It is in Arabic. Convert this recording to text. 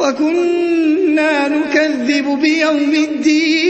وكنا نكذب بيوم الدين.